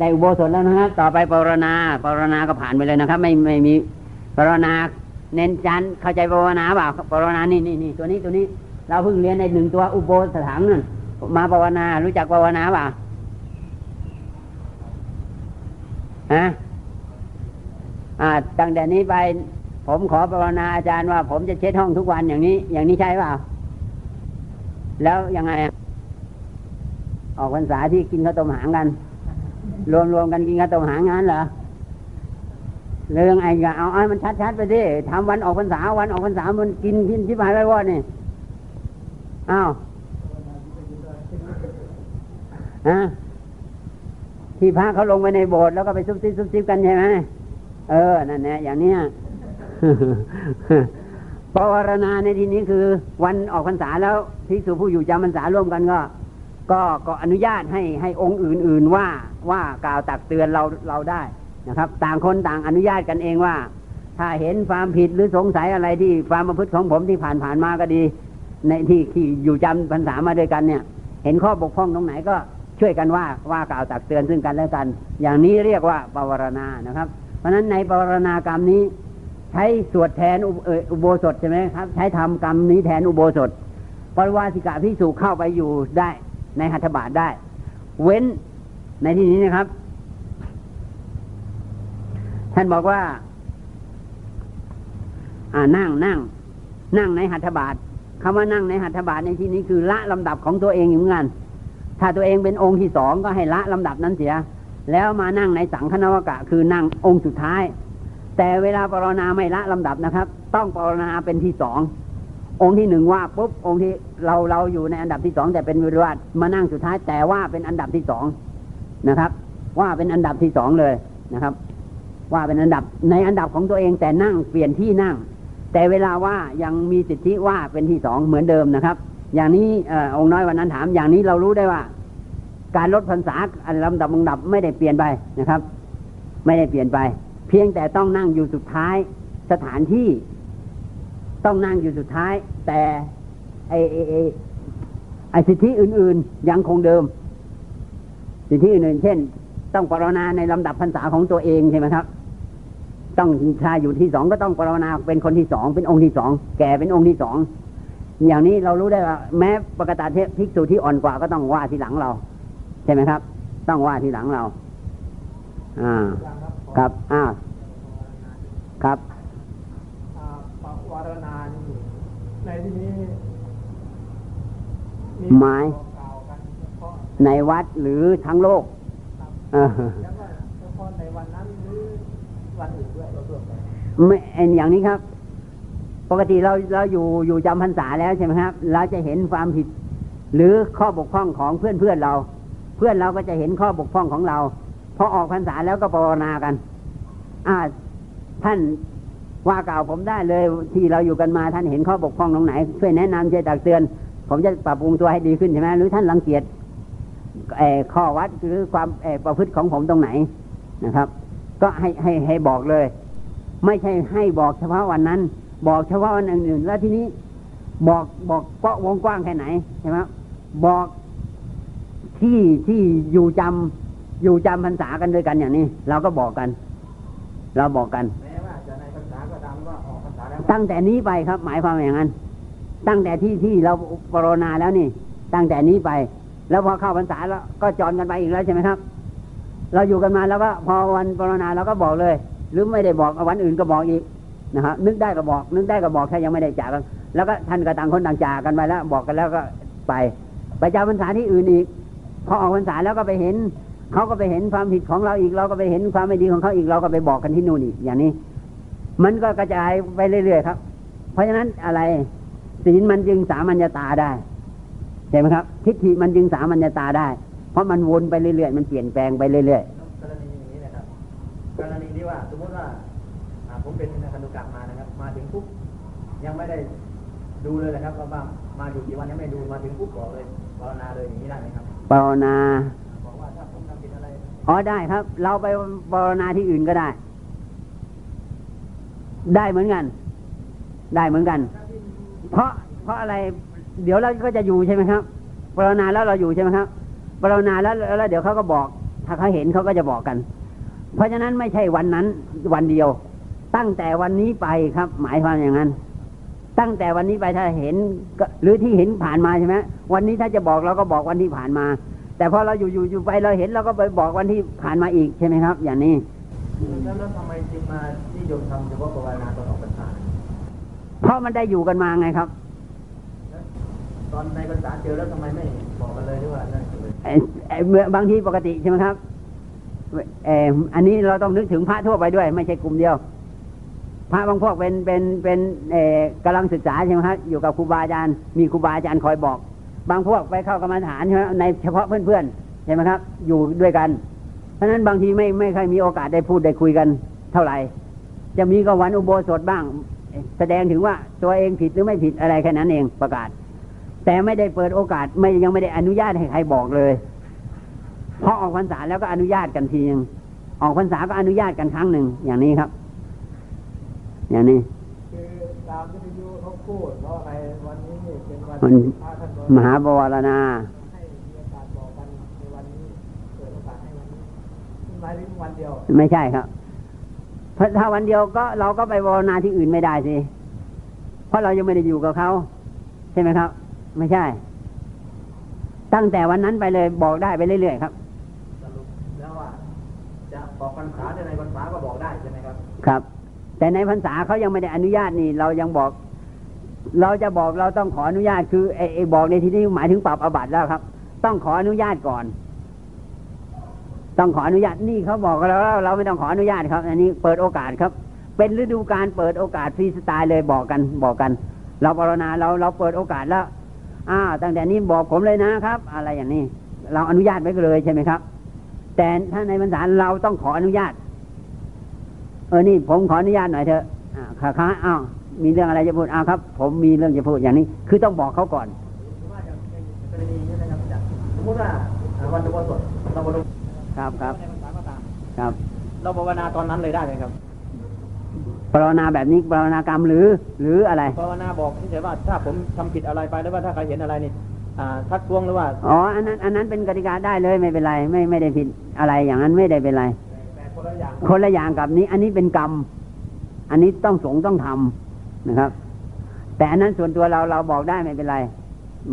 ได้อุโบสถแล้วนะครับ ต่อไปปรณาปรณาก็ผ่านไปเลยนะครับ ไม่ไม่มีปรณาเน้นจันเข้าใจปรณาเปล่าปรณานี่นี่นี่ตัวนี้ตัวนี้ เราเพิ่งเรียนในหนึ่งตัวอุโบสถานนั่นมาปรณารู้จักปรณาเปล่าฮะอ่าตั้งแต่นี้ไป ผมขอปรณาอาจารย์ว่า ผมจะเช็ดห้องทุกวันอย่างนี้ อย่างนี้ใช่เปล่าแล้วยังไงออกพรรษาที่กินข้าวต้มหางกัน รวมรวมกันกินข้าวต้มหางงานเหรอเรื่องไอ้ก็เอาไอ้มันชัดๆไปดิทำวันออกพรรษาวันออกพรรษามันกินกินชิบหายไปวอดนี่อ้าวฮะที่พระเขาลงไปในโบสถ์แล้วก็ไปซุบซิบซุบซิบกันใช่ไหมเออนั่นแหละอย่างเนี้ยปวารณาในที่นี้คือ วันออกพรรษาแล้วภิกษุผู้อยู่จำพรรษาร่วมกันก็ ก็ก็อนุญาตให้ให้องค์อื่น ๆว่าว่ากล่าวตักเตือนเราเราได้นะครับ ต่างคนต่างอนุญาตกันเองว่า ถ้าเห็นความผิดหรือสงสัยอะไรที่ความประพฤติของผมที่ผ่านผ่านมาก็ดี ในที่ที่อยู่จำพรรษามาด้วยกันเนี่ย เห็นข้อบกพร่องตรงไหนก็ช่วยกันว่าว่ากล่าวตักเตือนซึ่งกันและกัน อย่างนี้เรียกว่าปวารณานะครับ เพราะฉะนั้นในปวารณากรรมนี้ ใช้สวดแทนอุโบสถใช่ไหมครับ ใช้ทำกรรมนี้แทนอุโบสถปริวาสิกาพิสูจเข้าไปอยู่ได้ ในหัตถบาทได้ เว้นในที่นี้นะครับ ท่านบอกว่า อ่านั่งนั่ง นั่งในหัตถบาทคำว่านั่งในหัตถบาทในที่นี้คือละลำดับของตัวเองอยู่เหมือนกัน ถ้าตัวเองเป็นองค์ที่สองก็ให้ละลำดับนั้นเสีย แล้วมานั่งในสังฆนวกะ คือนั่งองค์สุดท้าย แต่เวลาปรนนาไม่ละลำดับนะครับ ต้องปรนนาเป็นที่สอง องค์ที่หนึ่งว่าปุ๊บองค์ที่เราเราอยู่ในอันดับที่สองแต่เป็นวิรวัตมานั่งสุดท้ายแต่ว่าเป็นอันดับที่สองนะครับ ว่าเป็นอันดับที่สองเลยนะครับ ว่าเป็นอันดับในอันดับของตัวเองแต่นั่งเปลี่ยนที่นั่ง แต่เวลาว่ายังมีสิทธิว่าเป็นที่สองเหมือนเดิมนะครับ อย่างนี้องค์น้อยวันนั้นถาม อย่างนี้เรารู้ได้ว่า การลดพรรษาอันลำดับลำดับไม่ได้เปลี่ยนไปนะครับ ไม่ได้เปลี่ยนไป เพียงแต่ต้องนั่งอยู่สุดท้ายสถานที่ ต้องนั่งอยู่สุดท้าย แต่ไอไอไอไอสิทธิอื่น ๆ ยังคงเดิม สิทธิอื่นๆเช่น ต้องปรนนาในลำดับพรรษาของตัวเองใช่ไหมครับ ต้องชายอยู่ที่สองก็ต้องปรนนาเป็นคนที่สองเป็นองค์ที่สองแก่เป็นองค์ที่สองอย่างนี้เรารู้ได้ว่า แม้ปกติเทภิกษุที่อ่อนกว่าก็ต้องว่าทีหลังเรา ใช่ไหมครับ ต้องว่าทีหลังเรา อ่า ครับ อ่า ครับารณา ในที่นี้หมายในวัดหรือทั้งโลกแล้วก็เฉพาะในวันนั้นหรือวันอื่นด้วยเราวไม่อย่างนี้ครับ ปกติเราเราอยู่อยู่จำพรรษาแล้วใช่ไหมครับ เราจะเห็นความผิด หรือข้อบกพร่องของเพื่อนเพื่อนเรา เพื่อนเราก็จะเห็นข้อบกพร่องของเราพอออกพรรษาแล้วก็ปรนนากัน อ่าท่าน ว่ากล่าวผมได้เลยที่เราอยู่กันมาท่านเห็นข้อบกพร่องตรงไหน ช่วยแนะนำช่วยตักเตือน ผมจะปรับปรุงตัวให้ดีขึ้นใช่ไหมหรือท่านรังเกียจข้อวัดหรือความประพฤติของผมตรงไหนนะครับ ก็ให้ให้ให้บอกเลย ไม่ใช่ให้บอกเฉพาะวันนั้น บอกเฉพาะวันอื่นๆแล้วทีนี้บอกบอกก็วงกว้างแค่ไหนใช่ไหมบอกที่ที่อยู่จำอยู่จำพรรษากันด้วยกันอย่างนี้ เราก็บอกกัน เราบอกกัน ตั้งแต่นี้ไปครับ หมายความอย่างนั้น ตั้งแต่ที่ที่เราปรนนาแล้วนี่ ตั้งแต่นี้ไป แล้วพอเข้าพรรษาแล้วก็จอนกันไปอีกแล้วใช่ไหมครับ เราอยู่กันมาแล้วก็พอวันปรนนาเราก็บอกเลย หรือไม่ได้บอกวันอื่นก็บอกอีกนะครับนึกได้ก็บอก นึกได้ก็บอกแค่ยังไม่ได้จากกันแล้วก็ท่านก็ต่างคนต่างจากกันไปแล้ว บอกกันแล้วก็ไปไปจำพรรษาที่อื่นอีกพอออกพรรษาแล้วก็ไปเห็นเขาก็ไปเห็นความผิดของเราอีกเราก็ไปเห็นความไม่ดีของเขาอีกเราก็ไปบอกกันที่นู่นอีกอย่างนี้ มันก็กระจายไปเรื่อยๆครับ เพราะฉะนั้นอะไรศีลมันจึงสามัญญาตาได้ใช่ไหมครับ ทิฏฐิมันจึงสามัญญาตาได้ เพราะมันวนไปเรื่อยๆมันเปลี่ยนแปลงไปเรื่อยๆกรณีอย่างนี้นะครับกรณีที่ว่าสมมติว่าผมเป็นนักนุกรรมมานะครับ มาถึงปุ๊บยังไม่ได้ดูเลยนะครับว่ามาอยู่กี่วันยังไม่ดูมาถึงปุ๊บบอกเลยภาวนาเลยอย่างนี้ได้ไหมครับภาวนาบอกว่าถ้าผมทำผิดอะไรอ๋อได้ครับ เราไปภาวนาที่อื่นก็ได้ ได้เหมือนกัน ได้เหมือนกัน เพราะเพราะอะไร เดี๋ยวเราก็จะอยู่ใช่ไหมครับปรนนาแล้วเราอยู่ใช่ไหมครับปรนนาแล้วแล้วเดี๋ยวเขาก็บอก ถ้าเขาเห็นเขาก็จะบอกกัน เพราะฉะนั้นไม่ใช่วันนั้น วันเดียว ตั้งแต่วันนี้ไปครับ หมายความอย่างนั้น ตั้งแต่วันนี้ไปถ้าเห็นก็หรือที่เห็นผ่านมาใช่ไหมวันนี้ถ้าจะบอกเราก็บอกวันที่ผ่านมา แต่พอเราอยู่อยู่อยู่ไปเราเห็นเราก็ไปบอกวันที่ผ่านมาอีกใช่ไหมครับ อย่างนี้ แล้วแล้วทำไมจึงมานิยมทำเฉพาะภาวนาตอนออกพรรษาเพราะมันได้อยู่กันมาไงครับแล้วตอนในพรรษาเจอแล้วทำไมไม่บอกกันเลยหรือว่านั่นเลยเอ่อเอ่อเมื่อบางทีปกติใช่ไหมครับเอออันนี้เราต้องนึกถึงพระทั่วไปด้วย ไม่ใช่กลุ่มเดียว พระบางพวกเป็นเป็นเป็นเออกำลังศึกษาใช่ไหมครับอยู่กับครูบาอาจารย์มีครูบาอาจารย์คอยบอก บางพวกไปเข้ากรรมฐานใช่ไหมในเฉพาะเพื่อนๆใช่ไหมครับ อยู่ด้วยกัน เพราะฉะนั้นบางทีไม่ไม่ค่อยมีโอกาสได้พูดได้คุยกันเท่าไหร่ จะมีก็วันอุโบสถบ้าง แสดงถึงว่าตัวเองผิดหรือไม่ผิดอะไรแค่นั้นเองประกาศ แต่ไม่ได้เปิดโอกาสไม่ยังไม่ได้อนุญาตให้ใครบอกเลยพอออกพรรษาแล้วก็อนุญาตกันทีนึงออกพรรษาก็อนุญาตกันครั้งหนึ่งอย่างนี้ครับ อย่างนี้คือตามที่พิยุเขาพูดเพราะอะไรวันนี้เป็นวันมันที่พระท่านบอกมหาบวรณา ให้มีโอกาสบอกกันในวันนี้เปิดโอกาสให้วันนี้นี่ หมายถึงวันเดียว ไม่ใช่ครับเพราะถ้าวันเดียวก็เราก็ไปภาวนาที่อื่นไม่ได้สิ เพราะเรายังไม่ได้อยู่กับเขาใช่ไหมครับ ไม่ใช่ ตั้งแต่วันนั้นไปเลยบอกได้ไปเรื่อยๆครับสรุปแล้วว่าจะบอกพรรษาในพรรษาก็บอกได้ใช่ไหมครับ ครับ แต่ในพรรษาเขายังไม่ได้อนุญาตนี่ เรายังบอก เราจะบอกเราต้องขออนุญาตคือไอ้ไอ้บอกในที่นี้หมายถึงปรับอาบัติแล้วครับ ต้องขออนุญาตก่อน ต้องขออนุญาตนี่เขาบอกกับเราแล้วเราไม่ต้องขออนุญาตครับ อันนี้เปิดโอกาสครับ เป็นฤดูการเปิดโอกาสฟรีสไตล์เลยบอกกันบอกกัน เราปรณาเราเราเปิดโอกาสแล้วอ้าวตั้งแต่นี้บอกผมเลยนะครับ อะไรอย่างนี้ เราอนุญาตไว้เลยใช่ไหมครับ แต่ถ้าในพรรษาเราต้องขออนุญาต เออนี่ผมขออนุญาตหน่อยเถอะค่ะค่ะอ้าวมีเรื่องอะไรจะพูดอ้าวครับ ผมมีเรื่องจะพูดอย่างนี้ คือต้องบอกเขาก่อนสมมติว่าอย่างในกรณีนี้นะครับอาจาราวันอุโบสถเราบรมครับครับในพรรษาก็ตามครับเราภาวนาตอนนั้นเลยได้ไหมครับปรณาแบบนี้ปรณากรรมหรือ หรืออะไรภาวนาบอกเฉยๆว่าถ้าผมทำผิดอะไรไปหรือว่าถ้าใครเห็นอะไรนี่อ่าทักท้วงหรือว่าอ๋ออันนั้นอันนั้นเป็นกติกาได้เลยไม่เป็นไร ไม่ไม่ได้ผิดอะไรอย่างนั้นไม่ได้เป็นไรแต่คนละอย่างคนละอย่างกับนี้ อันนี้เป็นกรรม อันนี้ต้องสงฆ์ต้องทำนะครับ แต่อันนั้นส่วนตัวเราเราบอกได้ไม่เป็นไร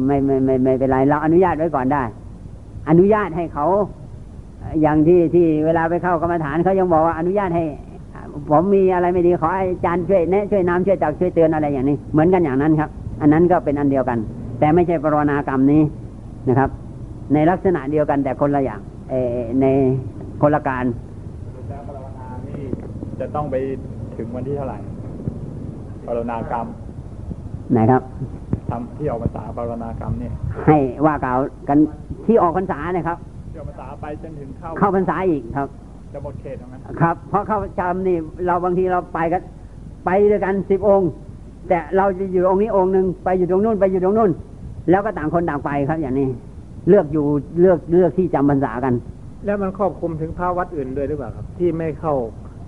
ไม่ไม่ไม่ไม่เป็นไร เราอนุญาตไว้ก่อนได้ อนุญาตให้เขา อย่างที่ที่เวลาไปเข้ากรรมฐานเขายังบอกว่าอนุญาตให้ ผมมีอะไรไม่ดีขอให้อาจารย์ช่วยแนะช่วยน้ำช่วยตักช่วยเตือนอะไรอย่างนี้ เหมือนกันอย่างนั้นครับ อันนั้นก็เป็นอันเดียวกัน แต่ไม่ใช่ปรณากรรมนี้นะครับ ในลักษณะเดียวกันแต่คนละอย่างเออในคนละการแล้วปรณานี่จะต้องไปถึงวันที่เท่าไหร่ปรณากรรมนะครับทำที่ออกภาษาปรณากรรมเนี่ยให้ว่ากล่าวกันที่ออกพรรษานะครับที่ออกภา ษาไปจนถึงเข้าเข้าพรรษาอีกครับ จะหมดเขตตรงนั้นครับ เพราะเข้าจำนี่เราบางทีเราไปกันไปด้วยกันสิบองค์ แต่เราจะอยู่องค์นี้องค์หนึ่งไปอยู่ตรงนู้นไปอยู่ตรงนู้น แล้วก็ต่างคนต่างไปครับ อย่างนี้เลือกอยู่เลือกเลือกที่จำพรรษากัน แล้วมันครอบคลุมถึงพระวัดอื่นด้วยหรือเปล่าครับ ที่ไม่เข้า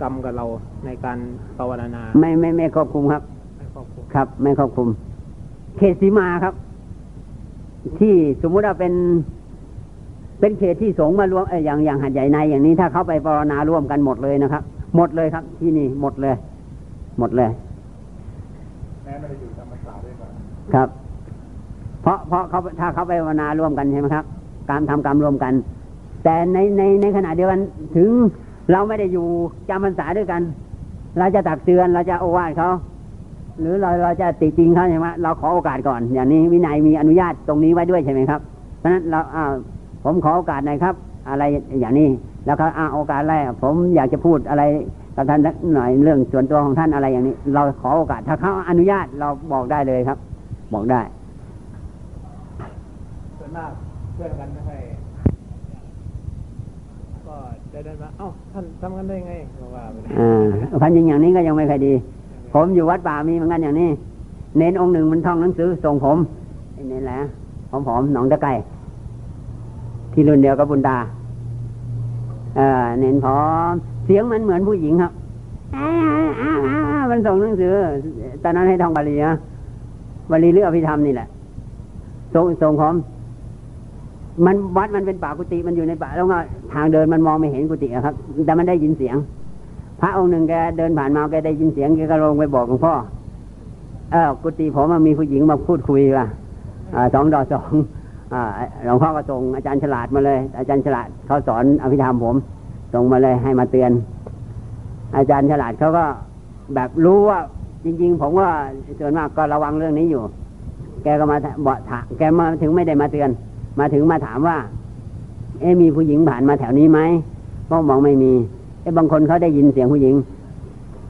กรรมกับเราในการภาวนา ไม่ไม่ไม่ครอบคลุมครับ ไม่ครอบคลุมครับ ไม่ครอบคลุม เขตสีมาครับ ที่สมมุติว่าเป็น เป็นเขตที่สงฆ์มารวมเอออย่างอย่างหัดใหญ่ในอย่างนี้ถ้าเขาไปปรณาร่วมกันหมดเลยนะครับ หมดเลยครับ ที่นี่หมดเลย หมดเลยแม้ไม่ได้อยู่จำภาษาด้วยกันครับ เพราะเพราะเขาถ้าเขาไปภาวนาร่วมกันใช่ไหมครับ การทำกรรมร่วมกัน แต่ในในในขณะเดียวกันถึงเราไม่ได้อยู่จำพรรษาด้วยกัน เราจะตักเตือนเราจะโอวาทเขาหรือเราเราจะติจริงเขาใช่ไหมเราขอโอกาสก่อน อย่างนี้วินัยมีอนุญาตตรงนี้ไว้ด้วยใช่ไหมครับเพราะฉะนั้นเราอ้าว ผมขอโอกาสหน่อยครับ อะไรอย่างนี้ แล้วเขาอ้าวโอกาสอะไรอะผมอยากจะพูดอะไรกับท่านสักหน่อยเรื่องส่วนตัวของท่านอะไรอย่างนี้ เราขอโอกาสถ้าเขาอนุญาตเราบอกได้เลยครับ บอกได้ส่วนมากเพื่อนกันไม่ค่อยก็จะได้มาเอ้าท่านทำกันได้ไงก็ว่าไปเลยอ่าพันยิงอย่างนี้ก็ยังไม่ค่อยดี ผมอยู่วัดป่ามีเหมือนกันอย่างนี้ เน้นองค์หนึ่งมันท่องหนังสือส่งผมไอ้เน้นแหละผมผอมๆหนองตะไก่ ที่รุ่นเดียวกับบุญตาเออเน้นผอม เสียงมันเหมือนผู้หญิงครับมันส่งหนังสือ ตอนนั้นให้ท่องบาลีนะบาลีหรืออภิธรรมนี่แหละส่งส่งผมมันวัดมันเป็นป่ากุฏิมันอยู่ในป่าแล้วก็ทางเดินมันมองไม่เห็นกุฏิครับ แต่มันได้ยินเสียง พระองค์หนึ่งแกเดินผ่านมาแกได้ยินเสียงแกก็ลงไปบอกหลวงพ่อเออกุฏิผมมันมีผู้หญิงมาพูดคุยว่าสองดอสอง หลวงพ่อก็ส่งอาจารย์ฉลาดมาเลย อาจารย์ฉลาดเขาสอนอภิธรรมผมส่งมาเลยให้มาเตือน อาจารย์ฉลาดเขาก็แบบรู้ว่าจริง ๆ ผมว่าส่วนมากก็ระวังเรื่องนี้อยู่ แกก็มาบอกถามแกมาถึงไม่ได้มาเตือน มาถึงมาถามว่า เอ๊มีผู้หญิงผ่านมาแถวนี้ไหมพ่อมองไม่มีเอ๊บางคนเขาได้ยินเสียงผู้หญิง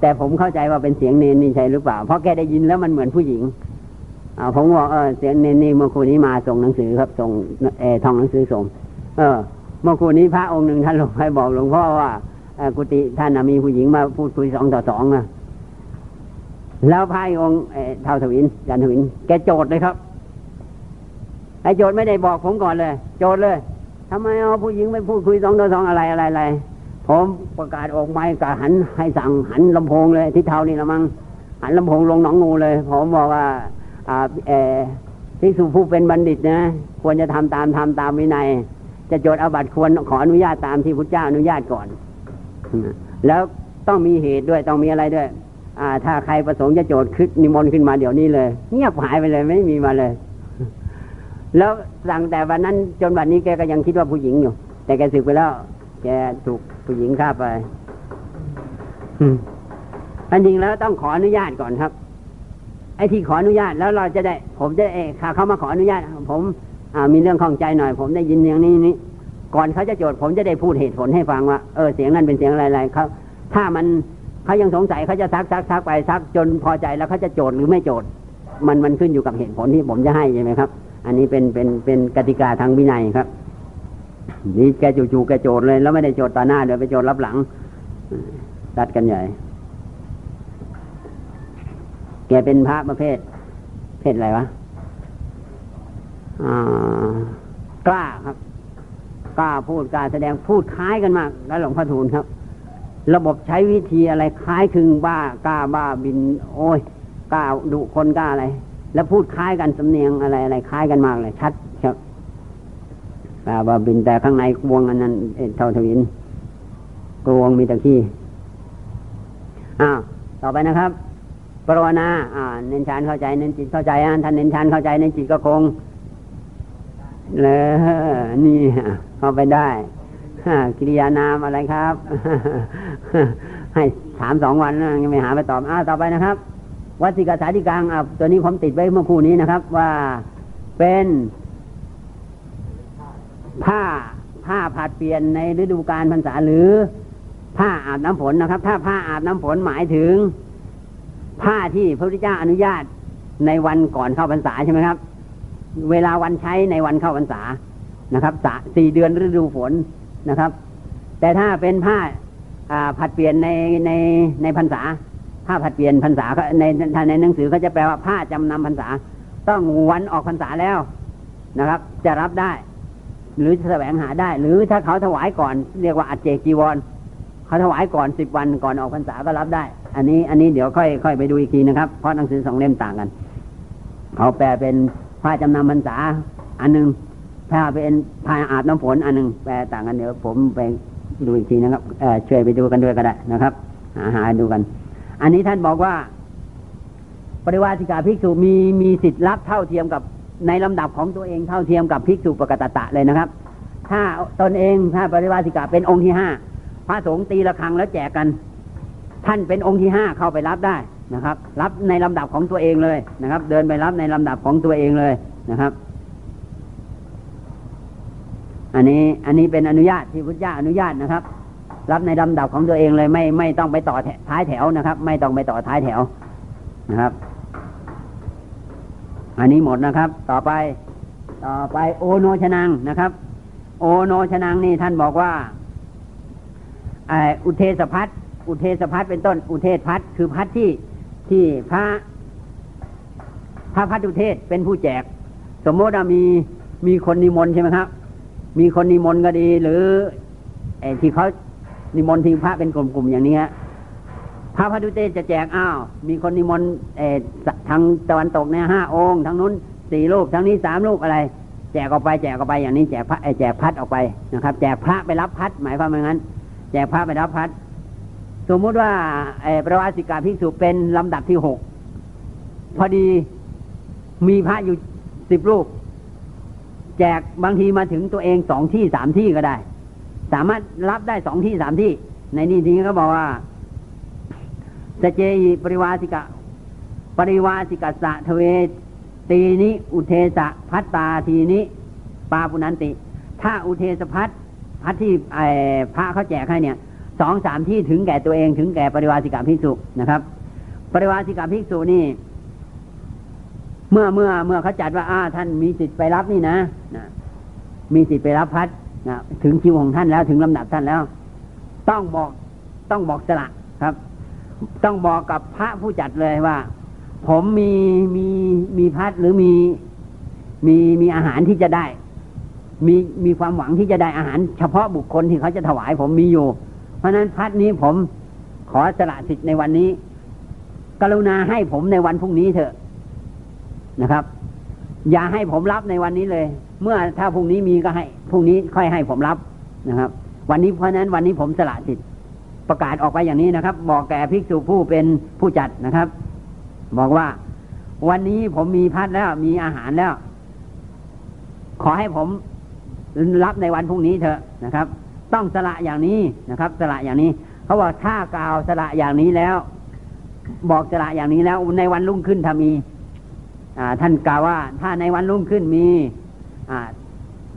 แต่ผมเข้าใจว่าเป็นเสียงเนนนี่ใช่หรือเปล่า เพราะแกได้ยินแล้วมันเหมือนผู้หญิง อผมบอกเออเสียงเนนนี่เมื่อคืนนี้มาส่งหนังสือครับส่งเอทองหนังสือส่ง เออ เมื่อคืนนี้พระองค์หนึ่งท่านลงไปบอกหลวงพ่อว่ากุฏิท่านมีผู้หญิงมาพูดคุยสองต่อสองนะแล้วพระองค์เท่าทวินยันทวิน แกโจทย์เลยครับไอ้โจทย์ไม่ได้บอกผมก่อนเลย โจทย์เลยทำไมเอาผู้หญิงไปพูดคุยสองต่อสองอะไรอะไรอะไรผมประกาศออกไม้กะหันให้สั่งหันลำโพงเลยที่เท่านี่ละมั้งหันลำโพงลงหนองงูเลย ผมบอกว่า ภิกษุผู้เป็นบัณฑิตนะ ควรจะทำตามทำตามวินัย จะโจทย์อาบัติควรขออนุญาตตามที่พุทธเจ้าอนุญาตก่อน แล้วต้องมีเหตุด้วยต้องมีอะไรด้วย อ่า ถ้าใครประสงค์จะโจทย์ขึ้นนิมนต์ขึ้นมาเดี๋ยวนี้เลย เงียบหายไปเลยไม่มีมาเลย แล้วสั่งแต่วันนั้นจนวันนี้แกก็ยังคิดว่าผู้หญิงอยู่ แต่แกสึกไปแล้ว แกถูกผู้หญิงฆ่าไปอันจริงแล้วต้องขออนุญาตก่อนครับ ไอ้ที่ขออนุญาตแล้วเราจะได้ ผมจะเอเขามาขออนุญาต ผมมีเรื่องข้องใจหน่อย ผมได้ยินอย่างนี้นี้ ก่อนเขาจะโจทย์ผมจะได้พูดเหตุผลให้ฟังว่าเออเสียงนั้นเป็นเสียงอะไรๆเขาถ้ามันเขายังสงสัยเขาจะซักซักซักไปซักจนพอใจแล้วเขาจะโจทย์หรือไม่โจทย์ มันมันขึ้นอยู่กับเหตุผลที่ผมจะให้ใช่ไหมครับ อันนี้เป็นเป็นเป็นกติกาทางวินัยครับนี่แกจู่ๆแกโจทย์เลย แล้วไม่ได้โจทย์ต่อหน้าเดี๋ยวไปโจทย์รับหลังตัดกันใหญ่ แกเป็นพระประเภท เพศอะไรวะกล้าครับ กล้าพูดกล้าแสดงพูดคล้ายกันมากแล้วหลวงพ่อทูลครับ ระบบใช้วิธีอะไรคล้ายคึงบ้ากล้าบ้าบิน โอ้ยกล้าดุคนกล้าอะไร แล้วพูดคล้ายกันสำเนียงอะไรอะไรคล้ายกันมากเลยชัดครับกล้าบ้าบินแต่ข้างในกวงอันนั้นเท่าทวินกวงมีตะขี้อ้าวต่อไปนะครับ ปรวนาอ่าเน้นชานเข้าใจเน้นจิตเข้าใจอ่านท่านเน้นชานเข้าใจเน้นจิตก็คงเลยนี่เข้าไปได้กิริยานามอะไรครับ ให้ถามสองวันนะยังไม่หาไปตอบอ้าต่อไปนะครับ วัติกาสาธิกังอ่าตัวนี้ผมติดไว้เมื่อคู่นี้นะครับ ว่าเป็นผ้าผ้าผัดเปลี่ยนในฤดูกาลพรรษาหรือ ผ้าอาบน้ำฝนนะครับ ถ้าผ้าอาบน้ำฝนหมายถึง ผ้าที่พระพุทธเจ้าอนุญาตในวันก่อนเข้าพรรษาใช่ไหมครับ เวลาวันใช้ในวันเข้าพรรษานะครับสี่เดือนฤดูฝนนะครับ แต่ถ้าเป็นผ้าผัดเปลี่ยนในในในพรรษา ผ้าผัดเปลี่ยนพรรษาในในหนังสือเขาจะแปลว่าผ้าจำนำพรรษา ต้องวันออกพรรษาแล้วนะครับ จะรับได้ หรือแสวงหาได้ หรือถ้าเขาถวายก่อน เรียกว่าอัจเจกีวรเขาถวายก่อนสิบวันก่อนออกพรรษาก็รับได้ อันนี้อันนี้เดี๋ยวค่อยค่อยไปดูอีกทีนะครับเพราะหนังสือสองเล่มต่างกันเขาแปลเป็นผ้าจำนำพรรษาอันหนึ่งผ้าเป็นผ้าอาบน้ำฝนอันหนึ่งแปลต่างกันเดี๋ยวผมไปดูอีกทีนะครับเอช่วยไปดูกันด้วยก็ได้นะครับหาหาดูกัน อันนี้ท่านบอกว่า ปริวาสิกาภิกษุมีมีสิทธิ์รับเท่าเทียมกับในลำดับของตัวเองเท่าเทียมกับภิกษุปกตตะเลยนะครับ ถ้าตนเองถ้าปริวาสิกาเป็นองค์ที่ห้าพระสงฆ์ตีละครังแล้วแจกกัน ท่านเป็นองค์ที่ห้าเข้าไปรับได้นะครับ รับในลำดับของตัวเองเลยนะครับ เดินไปรับในลำดับของตัวเองเลยนะครับ อันนี้อันนี้เป็นอนุญาตที่พุทธเจ้าอนุญาตนะครับ รับในลำดับของตัวเองเลย ไม่ไม่ต้องไปต่อท้ายแถวนะครับ ไม่ต้องไปต่อท้ายแถวนะครับ อันนี้หมดนะครับ ต่อไปต่อไปโอโนชนังนะครับ โอโนชนังนี่ท่านบอกว่าอุเทสพัท อุเทสพัทเป็นต้นอุเทศพัทคือพัทที่ที่พระพระพัทุเทศเป็นผู้แจก สมมติว่ามีมีคนนิมนต์ใช่ไหมครับ มีคนนิมนต์ก็ดี หรือไอ้ที่เขานิมนต์ทีพระเป็นกลุ่มๆอย่างนี้ฮะพระพัทุเทศจะแจกอ้าวมีคนนิมนต์ไอทางตะวันตกเนี่ยห้าองค์ทางนู้นสี่ลูกทางนี้สามลูกอะไรแจกออกไปแจกออกไปอย่างนี้แจกพระแจกพัดออกไปนะครับ แจกพระไปรับพัดหมายความว่างั้น แจกพระไปรับพัด สมมติว่าประวัติกาภิกษุเป็นลำดับที่หกพอดีมีพระอยู่สิบรูป แจกบางทีมาถึงตัวเองสองที่สามที่ก็ได้ สามารถรับได้สองที่สามที่ ในนี้ทีนี้เขาบอกว่าสเจยิปริวาสิกะ ปริวาสิกะสะทเวตีนิอุเทสะพัตตาทีนิปาปุนันติ ถ้าอุเทสพัทพัทที่ไอพระเขาแจกให้เนี่ย สองสามที่ถึงแก่ตัวเองถึงแก่ปริวาสิกาภิกษุนะครับ ปริวาสิกาภิกษุนี่ เมื่อเมื่อเมื่อเขาจัดว่าอาท่านมีสิทธิ์ไปรับนี่นะนะมีสิทธิ์ไปรับพัดนะถึงคิวของท่านแล้วถึงลำดับท่านแล้ว ต้องบอกต้องบอกสละครับ ต้องบอกกับพระผู้จัดเลยว่า ผมมีมีมีพัดหรือมีมีมีอาหารที่จะได้ มีมีความหวังที่จะได้อาหาร เฉพาะบุคคลที่เขาจะถวายผมมีอยู่ เพราะนั้นพัดนี้ผมขอสละสิทธิ์ในวันนี้ กรุณาให้ผมในวันพรุ่งนี้เถอะนะครับ อย่าให้ผมรับในวันนี้เลย เมื่อถ้าพรุ่งนี้มีก็ให้พรุ่งนี้ค่อยให้ผมรับนะครับ วันนี้เพราะนั้นวันนี้ผมสละสิทธิ์ประกาศออกไปอย่างนี้นะครับ บอกแก่ภิกษุผู้เป็นผู้จัดนะครับ บอกว่า วันนี้ผมมีพัดแล้วมีอาหารแล้ว ขอให้ผมรับในวันพรุ่งนี้เถอะนะครับ ต้องสละอย่างนี้นะครับ สละอย่างนี้เขาบอกถ้ากล่าวสละอย่างนี้แล้ว บอกสละอย่างนี้แล้วในวันรุ่งขึ้นถ้ามีท่านกล่าวว่า ถ้าในวันรุ่งขึ้นมี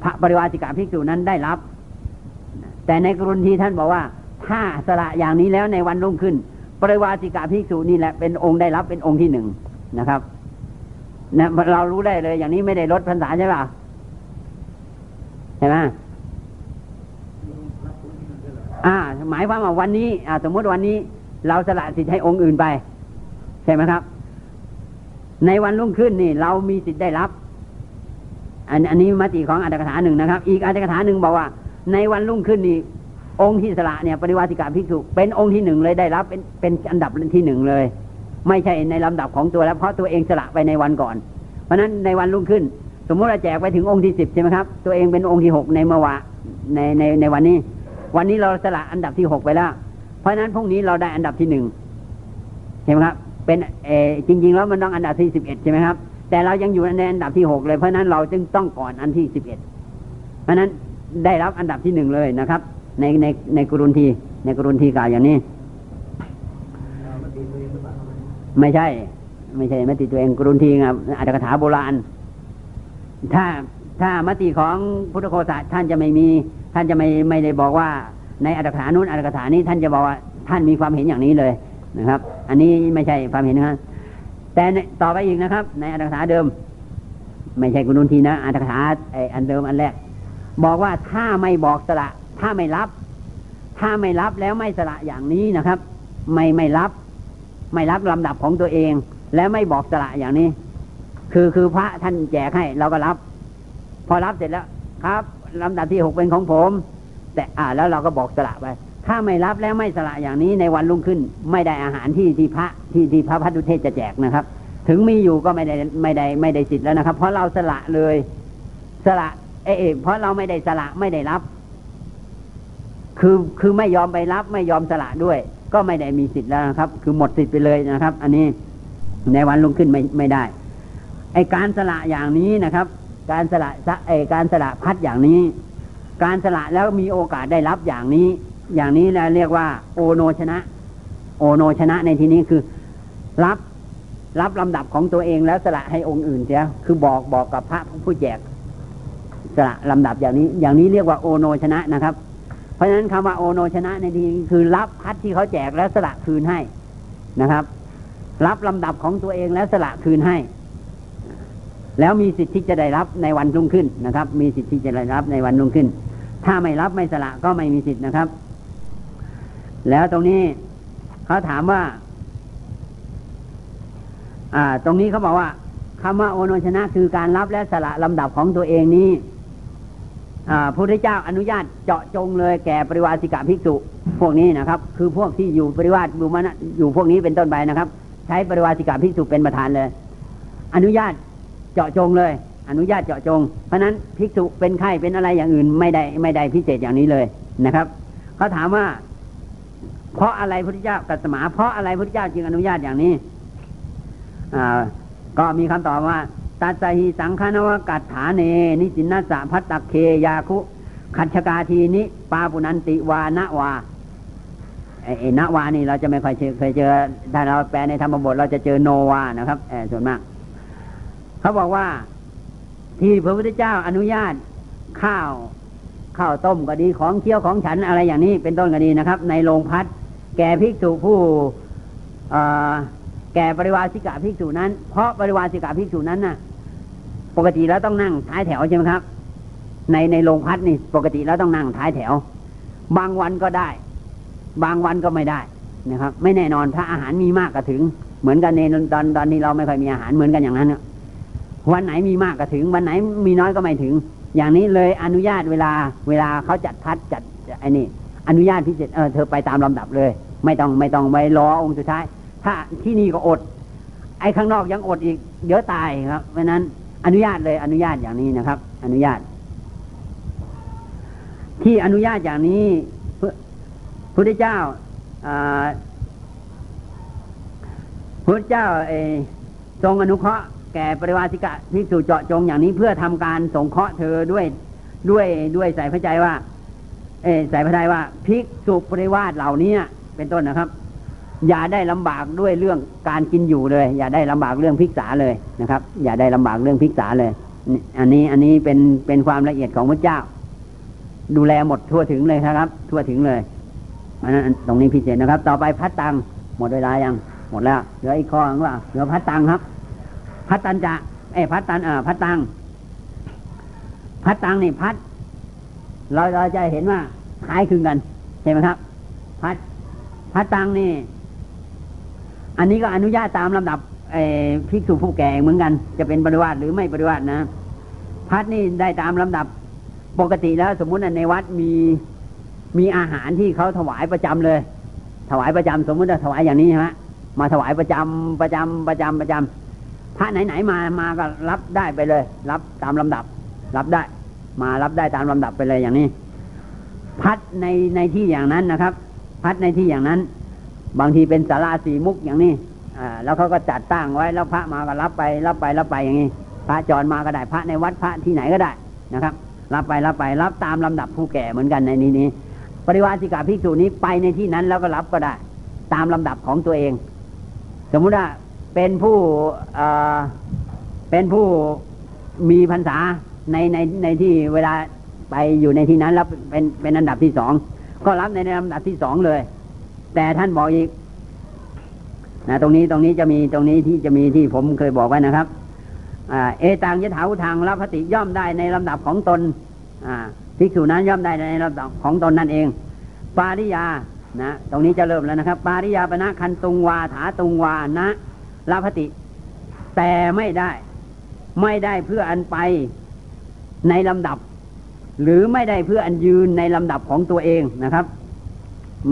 พระปริวาสิกาภิกษุนั้นได้รับ แต่ในกรณีท่านบอกว่า ถ้าสละอย่างนี้แล้วในวันรุ่งขึ้นปริวาสิกาภิกษุนี่แหละเป็นองค์ได้รับเป็นองค์ที่หนึ่งนะครับนะเรารู้ได้เลย อย่างนี้ไม่ได้ลดพรรษาใช่ป่ะใช่ไหมอ่า หมายความว่าวันนี้อ่าสมมติวันนี้เราสละสิทธิ์ให้องค์อื่นไป ใช่ไหมครับ ในวันรุ่งขึ้นนี่ เรามีสิทธิ์ได้รับ อันอันนี้มติของอัตถกถาหนึ่งนะครับ อีกอัตถกถาหนึ่งบอกว่า ในวันรุ่งขึ้นนี่องค์ที่สละเนี่ยปริวาสิกาภิกษุเป็นองค์ที่หนึ่งเลยได้รับเป็นเป็นอันดับที่หนึ่งเลย ไม่ใช่ในลำดับของตัวแล้วเพราะตัวเองสละไปในวันก่อน เพราะฉะนั้นในวันรุ่งขึ้น สมมติเราแจกไปถึงองค์ที่สิบใช่ไหมครับ ตัวเองเป็นองค์ที่หกในเมื่อวาในในในวันนี้ วันนี้เราสละอันดับที่หกไปแล้ว เพราะนั้นพรุ่งนี้เราได้อันดับที่หนึ่งใช่ไหมครับ เป็นเอจริง ๆ แล้วมันต้องอันดับที่สิบเอ็ดใช่ไหมครับ แต่เรายังอยู่ในอันดับที่หกเลย เพราะนั้นเราจึงต้องก่อนอันที่สิบเอ็ดเพราะนั้นได้รับอันดับที่หนึ่งเลยนะครับ ในในในกรุนทีในกรุนทีกล่าวอย่างนี้ ไม่ใช่ ไม่ใช่มติตัวเองกรุนทีครับอัตถกถาโบราณ ถ้าถ้ามติของพุทธโคสะท่านจะไม่มี ท่านจะไม่ไม่ได้บอกว่าในอัตถกถานู้นอัตถกถานี้ท่านจะบอกว่าท่านมีความเห็นอย่างนี้เลยนะครับ อันนี้ไม่ใช่ความเห็นนะแต่ต่อไปอีกนะครับ ในอัตถกถาเดิม ไม่ใช่กุนุนทีนะอัตถกถาไออันเดิมอันแรก บอกว่าถ้าไม่บอกสละ ถ้าไม่รับ ถ้าไม่รับแล้วไม่สละอย่างนี้นะครับ ไม่ไม่รับ ไม่รับลำดับของตัวเอง และไม่บอกสละอย่างนี้ คือคือพระท่านแจกให้เราก็รับ พอรับเสร็จแล้วครับ ลำดับที่หกเป็นของผม แต่อ่าแล้วเราก็บอกสละไป ถ้าไม่รับแล้วไม่สละอย่างนี้ในวันรุ่งขึ้น ไม่ได้อาหารที่ที่พระที่ที่พระพัฒนุเทศจะแจกนะครับ ถึงมีอยู่ก็ไม่ได้ไม่ได้ไม่ได้สิทธิ์แล้วนะครับ เพราะเราสละเลยสละเอเอเพราะเราไม่ได้สละไม่ได้รับ คือคือไม่ยอมไปรับไม่ยอมสละด้วย ก็ไม่ได้มีสิทธิ์แล้วนะครับ คือหมดสิทธิ์ไปเลยนะครับ อันนี้ในวันรุ่งขึ้นไม่ไม่ได้ไอการสละอย่างนี้นะครับ การสละไอการสละพัดอย่างนี้ การสละแล้วมีโอกาสได้รับอย่างนี้ อย่างนี้เราเรียกว่า โอโนชนะ โอโนชนะในที่นี้คือ รับรับลำดับของตัวเองแล้วสละให้องค์อื่นเสียคือบอกบอกกับพระผู้แจกสละลำดับอย่างนี้ อย่างนี้เรียกว่าโอโนชนะนะครับ เพราะฉะนั้นคำว่าโอโนชนะในที่นี้คือรับพัดที่เขาแจกแล้วสละคืนให้นะครับ รับลำดับของตัวเองแล้วสละคืนให้ แล้วมีสิทธิ์ที่จะได้รับในวันรุ่งขึ้นนะครับ มีสิทธิ์ที่จะได้รับในวันรุ่งขึ้น ถ้าไม่รับไม่สละก็ไม่มีสิทธิ์นะครับ แล้วตรงนี้เขาถามว่า อ่า ตรงนี้เขาบอกว่าคำว่าโอโนชนะคือการรับและสละลำดับของตัวเองนี้พระพุทธเจ้าอนุญาตเจาะจงเลยแก่ปริวาสิกาภิกษุพวกนี้นะครับ คือพวกที่อยู่ปริวาสอยู่มานะอยู่พวกนี้เป็นต้นไปนะครับ ใช้ปริวาสิกาภิกษุเป็นประธานเลย อนุญาต เจาะจงเลย อนุญาตเจาะจง เพราะนั้นภิกษุเป็นไข้เป็นอะไรอย่างอื่นไม่ได้ไม่ได้พิเศษอย่างนี้เลยนะครับเขาถามว่า เพราะอะไรพระพุทธเจ้ากัสมา เพราะอะไรพระพุทธเจ้าจึงอนุญาตอย่างนี้อ่าก็มีคำตอบว่าตัสหิสังฆนวกัตถาเน นิสินนัสสะพัตตะเคยาคุขัชกาทีนิปาปุนันติวานะวาไอ้ไอ้นะวานี่เราจะไม่ค่อยเคยเจอ ถ้าเราแปลในธรรมบทเราจะเจอโนวานะครับเออส่วนมาก เขาบอกว่า ที่พระพุทธเจ้าอนุญาตข้าวข้าวต้มก็ดีของเคี้ยวของฉันอะไรอย่างนี้เป็นต้นก็ดีนะครับ ในโรงพัดแก่ภิกษุผู้แก่ปริวาสิกาภิกษุนั้น เพราะปริวาสิกาภิกษุนั้นน่ะ ปกติแล้วต้องนั่งท้ายแถวใช่ไหมครับ ในในโรงพัดนี่ ปกติแล้วต้องนั่งท้ายแถว บางวันก็ได้ บางวันก็ไม่ได้นะครับ ไม่แน่นอนถ้าอาหารมีมากก็ถึง เหมือนกันในตอนตอนนี้เราไม่ค่อยมีอาหารเหมือนกันอย่างนั้นนะ วันไหนมีมากก็ถึง วันไหนมีน้อยก็ไม่ถึง อย่างนี้เลยอนุญาตเวลาเวลาเขาจัดพัดจัดไอ้นี่ อนุญาตพิเศษเออเธอไปตามลำดับเลย ไม่ต้องไม่ต้องไปรอองค์สุดท้าย ถ้าที่นี่ก็อด ไอ้ข้างนอกยังอดอีกเดี๋ยวตายครับเพราะนั้นอนุญาตเลยอนุญาตอย่างนี้นะครับ อนุญาต ที่อนุญาตอย่างนี้พระพุทธเจ้าพระพุทธเจ้าเออทรงอนุเคราะห์ แก่ปริวาสิกะภิกษุเจาะจงอย่างนี้เพื่อทำการสงเคราะห์เธอด้วยด้วยด้วยใส่พระใจว่าเออใส่พระทัยว่าภิกษุปริวาสเหล่านี้เป็นต้นนะครับ อย่าได้ลำบากด้วยเรื่องการกินอยู่เลย อย่าได้ลำบากเรื่องพิกษาเลยนะครับ อย่าได้ลำบากเรื่องพิกษาเลย อันนี้อันนี้เป็นเป็นความละเอียดของพระเจ้า ดูแลหมดทั่วถึงเลยครับ ทั่วถึงเลยอันนั้นตรงนี้พิเศษนะครับ ต่อไปพัดตังหมดเวลายังหมดแล้วเหลืออีกข้อนึงว่าเหลือพัดตังครับ พัดตันจะเอ้พัดตันเออพัดตังพัดตังนี่พัด เราเราจะเห็นว่าคล้ายคลึงกันใช่ไหมครับ พัดพัดตังนี่ อันนี้ก็อนุญาตตามลำดับไอ้ภิกษุผู้แก่เหมือนกัน จะเป็นปริวาสหรือไม่ปริวาสนะ พัดนี่ได้ตามลำดับปกติแล้ว สมมุติในวัดมีมีอาหารที่เขาถวายประจำเลย ถวายประจำสมมุติว่าถวายอย่างนี้ใช่ไหมมาถวายประจำประจำประจำประจำ พระไหนๆมามาก็รับได้ไปเลย รับตามลำดับ รับได้ มารับได้ตามลำดับไปเลยอย่างนี้ พัดในในที่อย่างนั้นนะครับ พัดในที่อย่างนั้น บางทีเป็นศาลาสีมุกอย่างนี้อ่าแล้วเขาก็จัดตั้งไว้แล้วพระมาก็รับไปรับไปรับไปอย่างนี้ พระจรมาก็ได้พระในวัดพระที่ไหนก็ได้นะครับ รับไปรับไปรับตามลำดับผู้แก่เหมือนกันในนี้นี้ปริวาสิกาภิกษุนี้ไปในที่นั้นแล้วก็รับก็ได้ ตามลำดับของตัวเอง สมมุติว่า เป็นผู้เป็นผู้มีพรรษาในในในที่เวลาไปอยู่ในที่นั้นแล้วเป็นเป็นอันดับที่สองก็รับในลำดับที่สองเลย แต่ท่านบอกอีกนะตรงนี้ตรงนี้จะมีตรงนี้ที่จะมีที่ผมเคยบอกไว้นะครับอเอตังยะถาวุทางรับพติย่อมได้ในลำดับของตนอ่าภิกษุนั้นย่อมได้ในลำดับของตนนั่นเอง ปาริยานะตรงนี้จะเริ่มแล้วนะครับ ปาริยาปณะคันตุงวาถาตุงวานะ รับพติ แต่ไม่ได้ ไม่ได้เพื่ออันไปในลำดับ หรือไม่ได้เพื่ออันยืนในลำดับของตัวเองนะครับ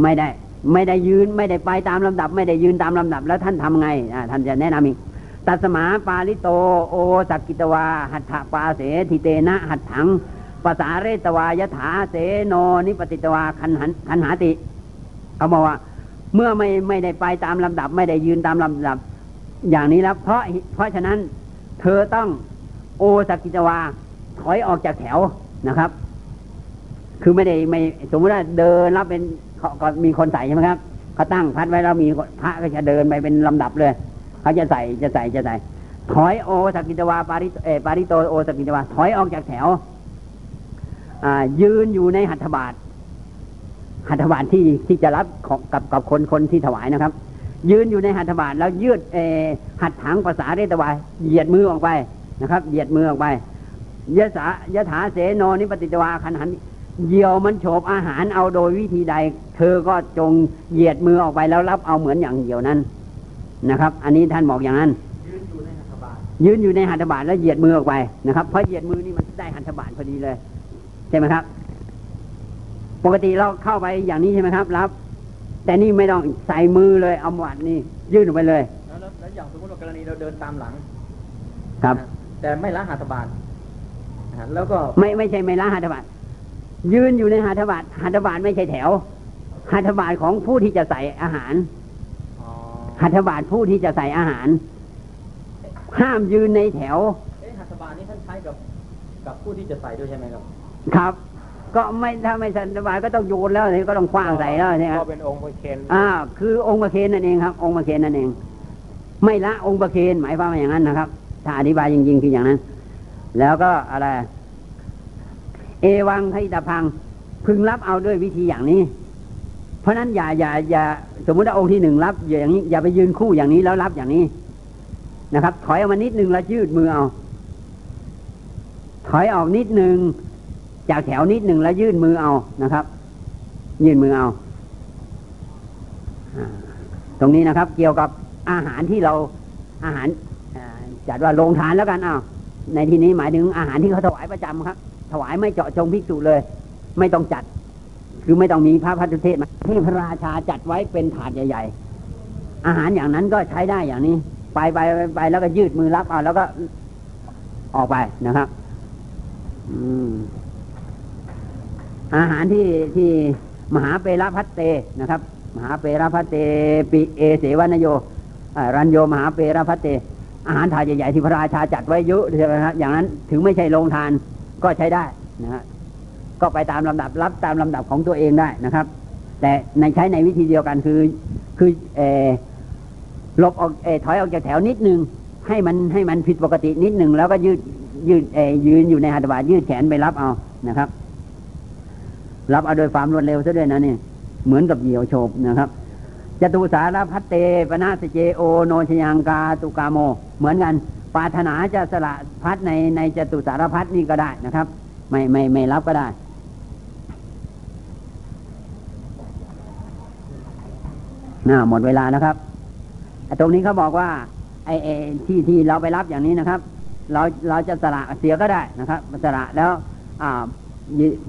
ไม่ได้ ไม่ได้ยืนไม่ได้ไปตามลำดับ ไม่ได้ยืนตามลำดับ แล้วท่านทำไงท่านจะแนะนำอีกตัสมาปาลิโตโอสักกิตวา หัตถปาเสทิเตนะ หัตถังภาษาเรตวายถาเสโนนิปติตวาคันหันคันหาติ เขาบอกว่า เมื่อไม่ไม่ได้ไปตามลำดับ ไม่ได้ยืนตามลำดับ อย่างนี้แล้วเพราะเพราะฉะนั้นเธอต้องโอสักกิตวาถอยออกจากแถวนะครับ คือไม่ได้ไม่สมมติว่าเดินแล้วเป็นเขาก็มีคนใส่ใช่ไหมครับเขาตั้งพัดไว้แล้วมีพระก็จะเดินไปเป็นลำดับเลยเขาจะใส่จะใส่จะใส่ถอยโอสกกิตวาปาริเอปาริโตโอสกกิตวาถอยออกจากแถวอ่ายืนอยู่ในหัตถบาทหัตถบาทที่ที่จะรับกับกับคนคนที่ถวายนะครับ ยืนอยู่ในหัตถบาทแล้วยืดเอหัตถังภาษาเรตวายเหยียดมือออกไปนะครับ เหยียดมือออกไปยะสายะถาเสโนนิปติตวาคันหันเหยี่ยวมันโฉบอาหารเอาโดยวิธีใด เธอก็จงเหยียดมือออกไปแล้วรับเอาเหมือนอย่างเหยี่ยวนั้นนะครับ อันนี้ท่านบอกอย่างนั้นยืนอยู่ในหัตถบาทยืนอยู่ในหัตถบาทแล้วเหยียดมือออกไปนะครับเพราะเหยียดมือนี่มันได้หัตถบาทพอดีเลยใช่ไหมครับ ปกติเราเข้าไปอย่างนี้ใช่ไหมครับ รับ แต่นี่ไม่ต้องใส่มือเลยเอาหมัดนี่ยื่นออกไปเลยแล้วแล้วแล้วอย่างสมมติว่ากรณีเราเดินตามหลัง ครับนะแต่ไม่ละหัตถบาทนะฮะแล้วก็ไม่ไม่ใช่ไม่ละหัตถบาทยืนอยู่ในหัตถบาทหัตถบาทไม่ใช่แถวหัตถบาทของผู้ที่จะใส่อาหารอ๋อหัตถบาทผู้ที่จะใส่อาหาร ห้ามยืนในแถวเอ๊ะหัตถบาทนี่ท่านใช้กับ กับผู้ที่จะใส่ด้วยใช่ไหมครับ ครับ ก็ไม่ถ้าไม่สันบาทก็ต้องโยนแล้วนี่ก็ต้องคว้างใส่แล้วเนี่ยคก็รับเป็นองค์พระเคนอ่า คือองค์ประเคนนั่นเองครับ องค์ประเคนนั่นเอง ไม่ละองค์ประเคนหมายความว่าอย่างนั้นนะครับ ถ้าอธิบายจริงๆคืออย่างนั้น แล้วก็อะไร เอวังให้ตาพัง พึงรับเอาด้วยวิธีอย่างนี้ เพราะฉะนั้นอย่าอย่าอย่าสมมุติว่าองค์ที่หนึ่งรับ อย่างนี้อย่าไปยืนคู่อย่างนี้แล้วรับอย่างนี้นะครับ ถอยออกมานิดนึงแล้วยืดมือเอา ถอยออกนิดนึง จากแถวนิดหนึ่งแล้วยื่นมือเอานะครับ ยื่นมือเอา ตรงนี้นะครับ เกี่ยวกับอาหารที่เราอาหารจัดว่าโรงทานแล้วกันเอ้าในที่นี้หมายถึงอาหารที่เขาถวายประจำครับ ถวายไม่เจาะจงภิกษุเลย ไม่ต้องจัด คือไม่ต้องมีพระพัทธเทศมาที่พระราชาจัดไว้เป็นถาดใหญ่ ๆ อาหารอย่างนั้นก็ใช้ได้อย่างนี้ ไปไปไปไปแล้วก็ยืดมือรับเอาแล้วก็ออกไปนะครับ อืม อาหารที่ที่มหาเปรพัตเตนะครับ มหาเปรพัตเตปิเอเสวนโยรัญโยมหาเปรพัตเต อาหารถาดใหญ่ๆที่พระราชาจัดไว้เยอะใช่ไหมครับอย่างนั้นถึงไม่ใช่โรงทานก็ใช้ได้นะฮะก็ไปตามลำดับรับตามลำดับของตัวเองได้นะครับ แต่ในใช้ในวิธีเดียวกันคือคือเอหลบออกเอถอยออกจากแถวนิดนึงให้มันให้มันผิดปกตินิดนึงแล้วก็ยืดยืดเอยืนอยู่ในหัตถบาทยืดแขนไปรับเอานะครับ รับเอาโดยความรวดเร็วซะด้วยนะนี่เหมือนกับเหยี่ยวโฉบนะครับจตุสารพัตเตปนาสเจโอโนชยังกาตุกาโม เหมือนกันปรารถนาจะสละพัดในในจตุสารพัดนี่ก็ได้นะครับ ไม่ไม่ไม่รับก็ได้น่าหมดเวลานะครับตรงนี้เขาบอกว่าไอ้ไอที่ที่เราไปรับอย่างนี้นะครับ เราเราจะสละเสียก็ได้นะครับสละแล้วอ่า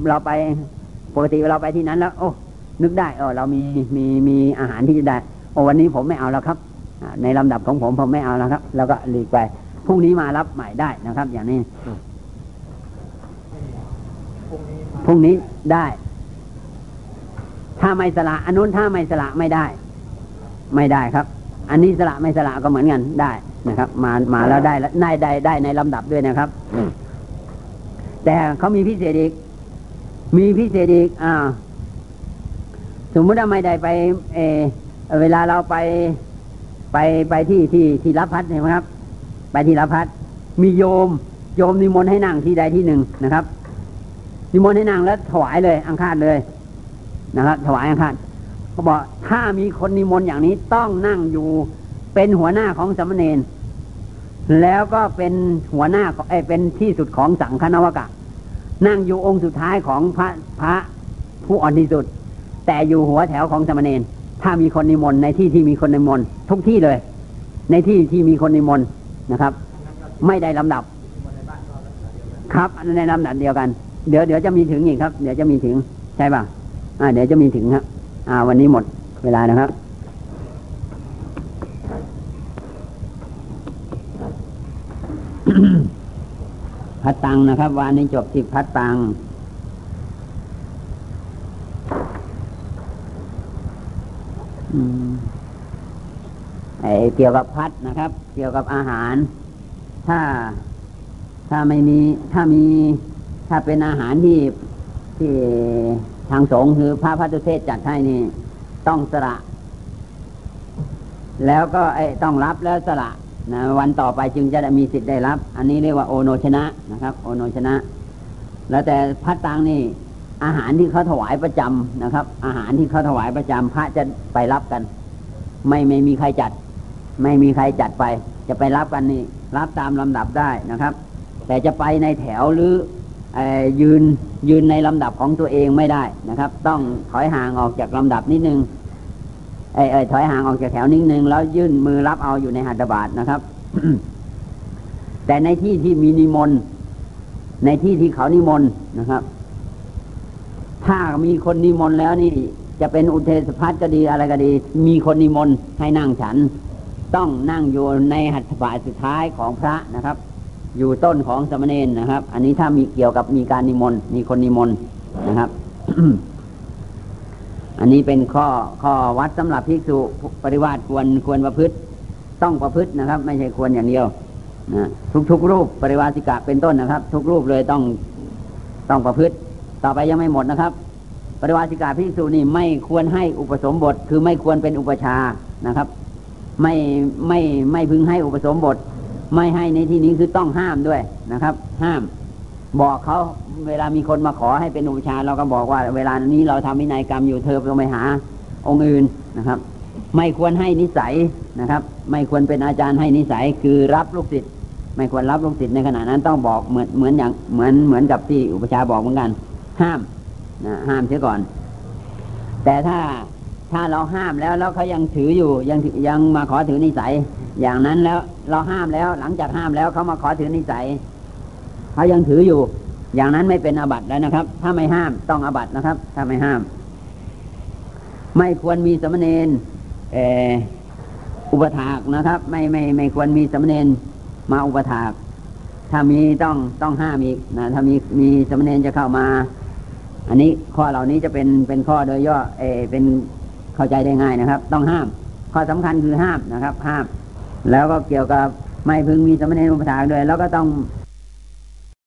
เราไป ปกติเราไปที่นั้นแล้ว โอ้ นึกได้เออเรามีมีมีอาหารที่จะได้โอ้วันนี้ผมไม่เอาแล้วครับอ่าในลำดับของผมผมไม่เอาแล้วครับ แล้วก็หลีกไปพรุ่งนี้มารับใหม่ได้นะครับ อย่างนี้พรุ่งนี้ได้ ถ้าไม่สละอันนู้นถ้าไม่สละไม่ได้ ไม่ได้ครับ อันนี้สละไม่สละก็เหมือนกันได้นะครับ มามาแล้วได้แล้วได้ได้ได้ในลำดับด้วยนะครับแต่เขามีพิเศษอีก มีพิเศษอีกอ่าสมมุติว่าไม่ได้ไป เอเวลาเราไปไปไปที่ที่ที่รับพัดใช่ไหมครับ ไปที่รับพัดมีโยม โยมนิมนต์ให้นั่งที่ใดที่หนึ่งนะครับ นิมนต์ให้นั่งแล้วถวายเลย อังคารเลยนะครับ ถวายอังคารเขาบอกถ้ามีคนนิมนต์อย่างนี้ต้องนั่งอยู่เป็นหัวหน้าของสามเณรแล้วก็เป็นหัวหน้าขอเอเป็นที่สุดของสังฆนวกะ นั่งอยู่องค์สุดท้ายของพระพระผู้อ่อนที่สุด แต่อยู่หัวแถวของสามเณรถ้ามีคนนิมนต์ในที่ที่มีคนนิมนต์ทุกที่เลย ในที่ที่มีคนนิมนต์นะครับ ไม่ได้ลำดับ ครับในลำดับเดียวกัน เดี๋ยวเดี๋ยวจะมีถึงอีกครับ เดี๋ยวจะมีถึงใช่ป่ะอ่า เดี๋ยวจะมีถึงครับ อ่า วันนี้หมดเวลานะครับ พัดตังนะครับวันนี้จบที่พัดตังอืมไอเกี่ยวกับพัดนะครับ เกี่ยวกับอาหาร ถ้าถ้าไม่มี ถ้ามีถ้าเป็นอาหารที่ที่ทางสงฆ์คือพระพัทธเทศจัดให้นี่ ต้องสละ แล้วก็ไอ้ต้องรับแล้วสละ นะวันต่อไปจึงจะได้มีสิทธิ์ได้รับ อันนี้เรียกว่าโอโนชนะนะครับ โอโนชนะ แล้วแต่พัดตังนี่อาหารที่เขาถวายประจำนะครับ อาหารที่เขาถวายประจำพระจะไปรับกัน ไม่ไม่มีใครจัด ไม่มีใครจัดไป จะไปรับกันนี่รับตามลำดับได้นะครับ แต่จะไปในแถวหรืออยืนยืนในลำดับของตัวเองไม่ได้นะครับ ต้องถอยห่างออกจากลำดับนิดนึง เออเออถอยห่างออกจากแถวนิดนึงแล้วยื่นมือรับเอาอยู่ในหัตถบาทนะครับ แต่ในที่ที่มีนิมนต์ในที่ที่เขานิมนต์นะครับ ถ้ามีคนนิมนต์แล้วนี่ จะเป็นอุเทศพัฒก็ดีอะไรก็ดี มีคนนิมนต์ให้นั่งฉัน ต้องนั่งอยู่ในหัตถบาทสุดท้ายของพระนะครับ อยู่ต้นของสามเณรนะครับ อันนี้ถ้ามีเกี่ยวกับมีการนิมนต์มีคนนิมนต์นะครับ อันนี้เป็นข้อข้อวัดสำหรับภิกษุปริวาสควรควรประพฤติ ต้องประพฤตินะครับ ไม่ใช่ควรอย่างเดียวนะทุกทุกรูปปริวาสิกะเป็นต้นนะครับ ทุกรูปเลยต้องต้องประพฤติ ต่อไปยังไม่หมดนะครับ ปริวาสิกาภิกษุนี่ไม่ควรให้อุปสมบท คือไม่ควรเป็นอุปชานะครับ ไม่ไม่ไม่พึงให้อุปสมบท ไม่ให้ในที่นี้คือต้องห้ามด้วยนะครับ ห้าม บอกเขาเวลามีคนมาขอให้เป็นอุปชาเราก็บอกว่า เวลานี้เราทำวินัยกรรมอยู่เธอต้องไปหาองค์อื่นนะครับ ไม่ควรให้นิสัยนะครับ ไม่ควรเป็นอาจารย์ให้นิสัยคือรับลูกศิษย์ไม่ควรรับลูกศิษย์ในขณะนั้นต้องบอกเหมือนเหมือนอย่างเหมือนเหมือนกับที่อุปชาบอกเหมือนกัน ห้ามนะห้ามเสียก่อน แต่ถ้าถ้าเราห้ามแล้วแล้วเขายังถืออยู่ยังยังมาขอถือนิสัย อย่างนั้นแล้วเราห้ามแล้วหลังจากห้ามแล้วเขามาขอถือนิสัย เขายังถืออยู่ อย่างนั้นไม่เป็นอาบัติแล้วนะครับ ถ้าไม่ห้ามต้องอาบัตินะครับ ถ้าไม่ห้าม ไม่ควรมีสมเณรเอ่ออุปถากนะครับ ไม่ไม่ไม่ควรมีสมเณรมาอุปถาก ถ้ามีต้องต้องห้ามอีกนะถ้ามีมีสมเณรจะเข้ามา อันนี้ข้อเหล่านี้จะเป็นเป็นข้อโดยย่อเอเป็นเข้าใจได้ง่ายนะครับ ต้องห้าม ข้อสำคัญคือห้ามนะครับ ห้าม แล้วก็เกี่ยวกับไม่พึงมีสมเณรอุปถากด้วย แล้วก็ต้อง